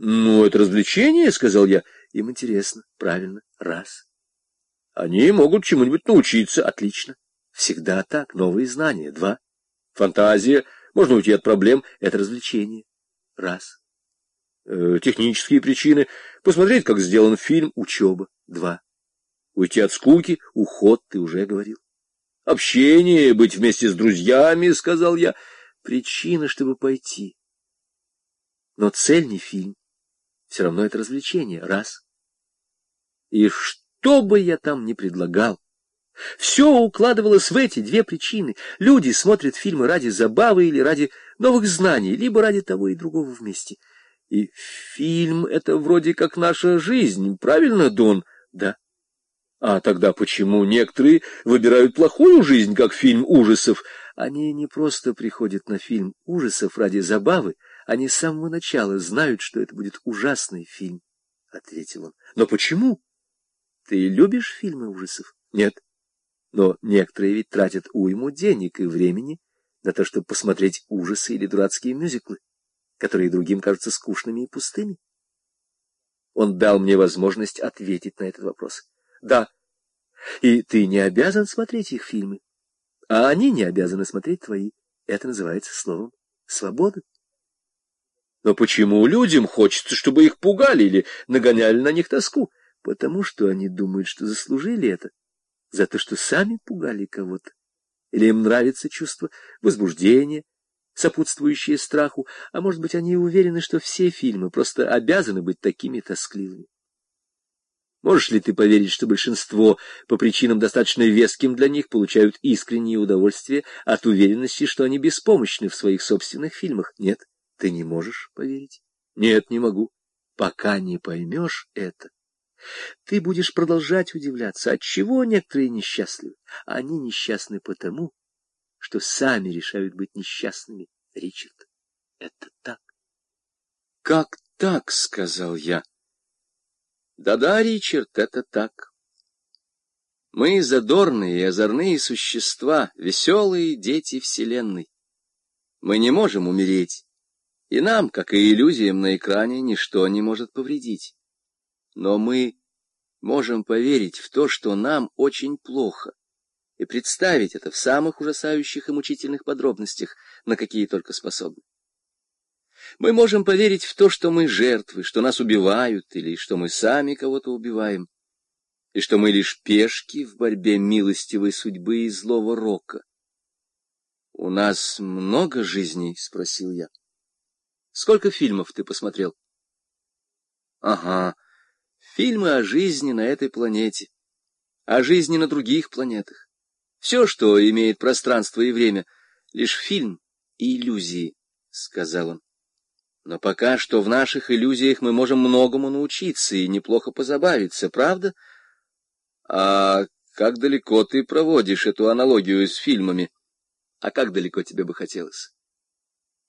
Ну, это развлечение, — сказал я. Им интересно, правильно, раз. Они могут чему-нибудь научиться, отлично. Всегда так, новые знания, два. Фантазия, можно уйти от проблем, это развлечение, раз. Э, технические причины, посмотреть, как сделан фильм, учеба, два. Уйти от скуки, уход, ты уже говорил. Общение, быть вместе с друзьями, — сказал я. Причина, чтобы пойти. Но цель не фильм. Все равно это развлечение, раз. И что бы я там ни предлагал, все укладывалось в эти две причины. Люди смотрят фильмы ради забавы или ради новых знаний, либо ради того и другого вместе. И фильм — это вроде как наша жизнь, правильно, Дон? Да. А тогда почему некоторые выбирают плохую жизнь, как фильм ужасов? Они не просто приходят на фильм ужасов ради забавы, они с самого начала знают, что это будет ужасный фильм, — ответил он. — Но почему? Ты любишь фильмы ужасов? Нет. Но некоторые ведь тратят уйму денег и времени на то, чтобы посмотреть ужасы или дурацкие мюзиклы, которые другим кажутся скучными и пустыми. Он дал мне возможность ответить на этот вопрос. Да, и ты не обязан смотреть их фильмы, а они не обязаны смотреть твои. Это называется словом свобода. Но почему людям хочется, чтобы их пугали или нагоняли на них тоску? Потому что они думают, что заслужили это, за то, что сами пугали кого-то. Или им нравится чувство возбуждения, сопутствующее страху, а может быть, они уверены, что все фильмы просто обязаны быть такими тоскливыми. Можешь ли ты поверить, что большинство, по причинам достаточно веским для них, получают искреннее удовольствие от уверенности, что они беспомощны в своих собственных фильмах? Нет. Ты не можешь поверить? Нет, не могу. Пока не поймешь это, ты будешь продолжать удивляться, отчего некоторые несчастливы. Они несчастны потому, что сами решают быть несчастными, Ричард. Это так. Как так, сказал я. Да-да, Ричард, это так. Мы задорные и озорные существа, веселые дети Вселенной. Мы не можем умереть и нам, как и иллюзиям на экране, ничто не может повредить. Но мы можем поверить в то, что нам очень плохо, и представить это в самых ужасающих и мучительных подробностях, на какие только способны. Мы можем поверить в то, что мы жертвы, что нас убивают, или что мы сами кого-то убиваем, и что мы лишь пешки в борьбе милостивой судьбы и злого рока. — У нас много жизней? — спросил я. Сколько фильмов ты посмотрел? Ага, фильмы о жизни на этой планете, о жизни на других планетах. Все, что имеет пространство и время, лишь фильм и иллюзии, — сказал он. Но пока что в наших иллюзиях мы можем многому научиться и неплохо позабавиться, правда? А как далеко ты проводишь эту аналогию с фильмами? А как далеко тебе бы хотелось?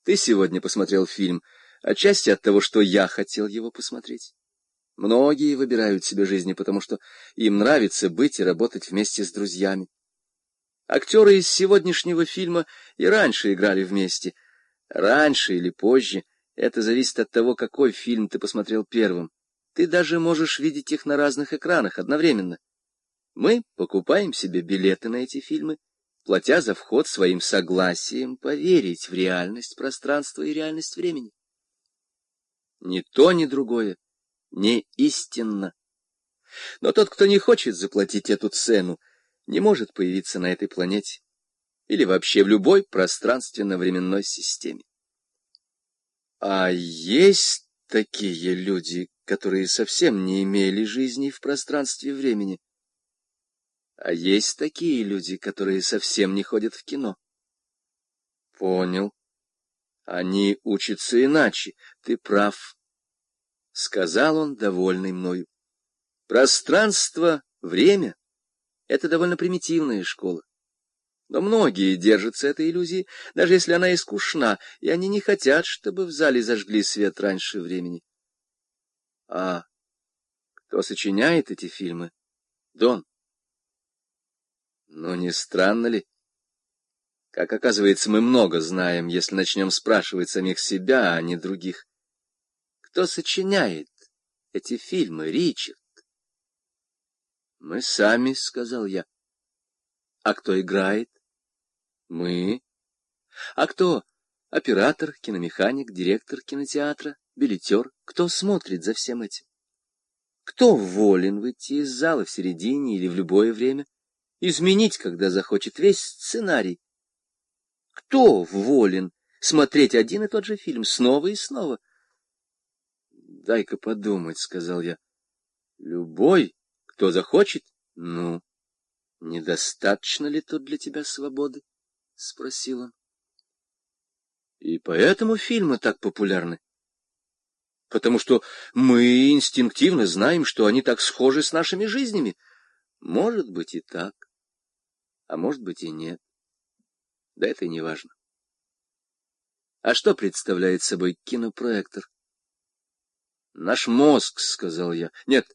Ты сегодня посмотрел фильм, отчасти от того, что я хотел его посмотреть. Многие выбирают себе жизни, потому что им нравится быть и работать вместе с друзьями. Актеры из сегодняшнего фильма и раньше играли вместе. Раньше или позже, это зависит от того, какой фильм ты посмотрел первым. Ты даже можешь видеть их на разных экранах одновременно. Мы покупаем себе билеты на эти фильмы, платя за вход своим согласием поверить в реальность пространства и реальность времени. Ни то, ни другое не истинно. Но тот, кто не хочет заплатить эту цену, не может появиться на этой планете или вообще в любой пространственно-временной системе. А есть такие люди, которые совсем не имели жизни в пространстве времени, а есть такие люди, которые совсем не ходят в кино. Понял. Они учатся иначе. Ты прав. Сказал он, довольный мною. Пространство, время — это довольно примитивная школа. Но многие держатся этой иллюзии, даже если она и и они не хотят, чтобы в зале зажгли свет раньше времени. А кто сочиняет эти фильмы? Дон. Но не странно ли? Как оказывается, мы много знаем, если начнем спрашивать самих себя, а не других. Кто сочиняет эти фильмы, Ричард? Мы сами, — сказал я. А кто играет? Мы. А кто? Оператор, киномеханик, директор кинотеатра, билетер. Кто смотрит за всем этим? Кто волен выйти из зала в середине или в любое время, изменить, когда захочет, весь сценарий? Кто волен смотреть один и тот же фильм снова и снова? Дай-ка подумать, — сказал я. Любой, кто захочет? Ну, недостаточно ли тут для тебя свободы? — спросил он. И поэтому фильмы так популярны. Потому что мы инстинктивно знаем, что они так схожи с нашими жизнями. Может быть и так, а может быть и нет. Да это и не важно. А что представляет собой кинопроектор? Наш мозг, — сказал я. Нет,